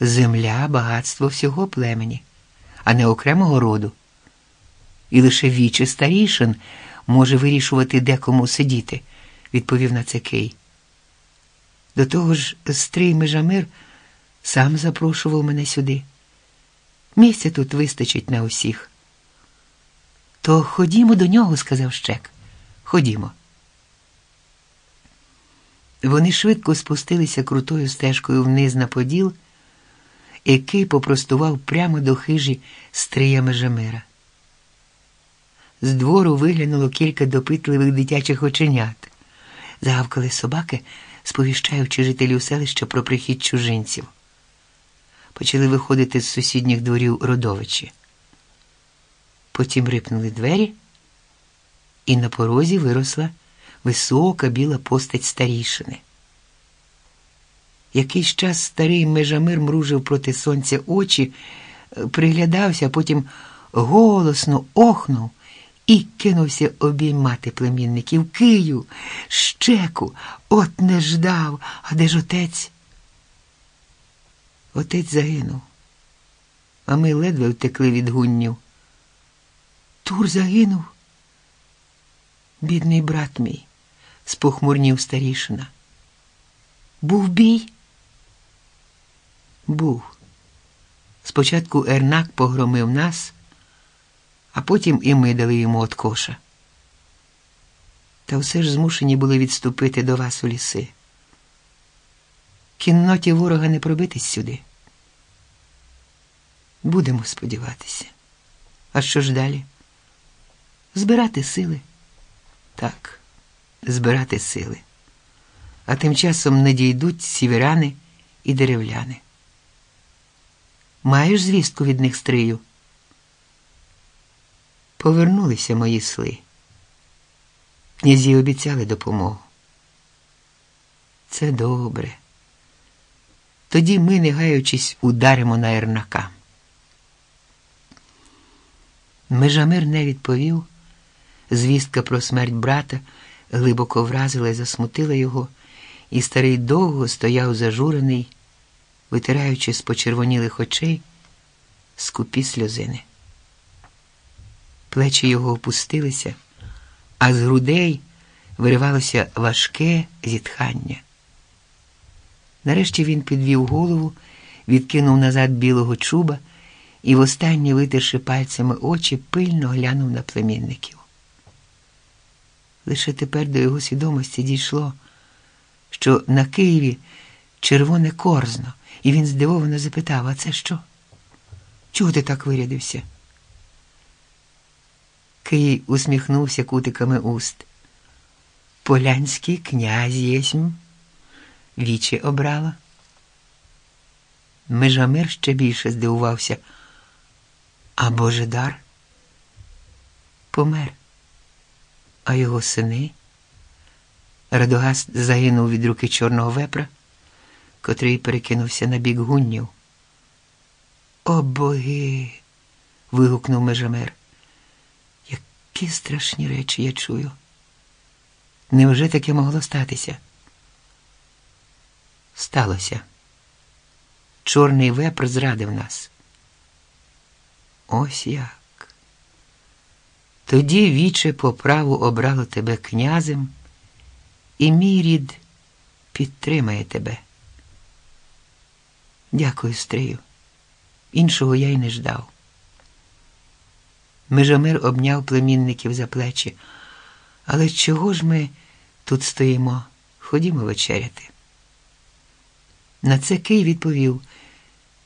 Земля багатство всього племені, а не окремого роду. І лише віче старішин може вирішувати, де кому сидіти, відповів на це Кей. До того ж, стрий Межамир сам запрошував мене сюди. Місця тут вистачить на усіх. То ходімо до нього, сказав Щек. Ходімо. Вони швидко спустилися крутою стежкою вниз на поділ, який попростував прямо до хижі стрия Межамира. З двору виглянуло кілька допитливих дитячих оченят. Загавкали собаки, сповіщаючи жителів селища про прихід чужинців. Почали виходити з сусідніх дворів родовичі. Потім рипнули двері, і на порозі виросла висока біла постать старішини. Якийсь час старий межамир мружив проти сонця очі, приглядався, а потім голосно охнув і кинувся обіймати племінників Кию, щеку, от не ждав, а де ж отець? Отець загинув, а ми ледве втекли від гуннів. Тур загинув. Бідний брат мій, спохмурнів старішина. Був бій? Був. Спочатку Ернак погромив нас, а потім і ми дали йому от коша. Та все ж змушені були відступити до вас у ліси. Кінноті ворога не пробитись сюди. Будемо сподіватися. А що ж далі? Збирати сили. Так, збирати сили. А тим часом надійдуть сіверяни і деревляни. Маєш звістку від них стрию? Повернулися мої сли. Князі обіцяли допомогу. Це добре. Тоді ми, не гаючись, ударимо на Ернака. Межамир не відповів. Звістка про смерть брата глибоко вразила і засмутила його, і старий довго стояв зажурений, витираючи з почервонілих очей скупі сльозини. Плечі його опустилися, а з грудей виривалося важке зітхання. Нарешті він підвів голову, відкинув назад білого чуба і, востаннє, витерши пальцями очі, пильно глянув на племінників. Лише тепер до його свідомості дійшло, що на Києві червоне корзно, і він здивовано запитав: А це що? Чого ти так вирядився? Київ усміхнувся кутиками уст. Полянський князь єсмь, вічі обрала. Межамир ще більше здивувався. А Божедар помер, а його сини. Радогаст загинув від руки чорного вепра, котрий перекинувся на бік гуннів. О боги. вигукнув Межамир. Які страшні речі я чую. Невже таке могло статися? Сталося. Чорний вепр зрадив нас. Ось як. Тоді віче по праву обрало тебе князем, і мій рід підтримає тебе. Дякую, Стрию. Іншого я й не ждав. Межамир обняв племінників за плечі. Але чого ж ми тут стоїмо? Ходімо вечеряти. На це Кий відповів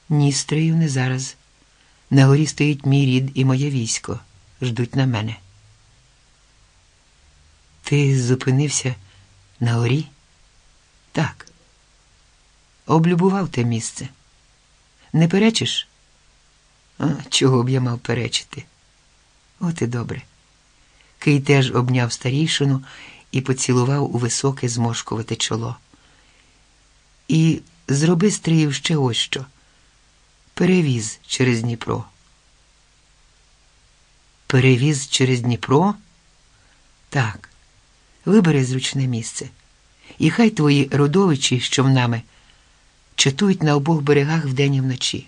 ні, Стрию, не зараз. На горі стоїть мій рід і моє військо. Ждуть на мене. Ти зупинився на горі? Так. Облюбував те місце. Не перечиш? А, Чого б я мав перечити? От і добре. Кий теж обняв старійшину і поцілував у високе зморшкувате чоло. І зроби стріїв ще ось що. Перевіз через Дніпро. Перевіз через Дніпро? Так, вибери зручне місце. І хай твої родовичі з човнами чатують на обох берегах вдень і вночі.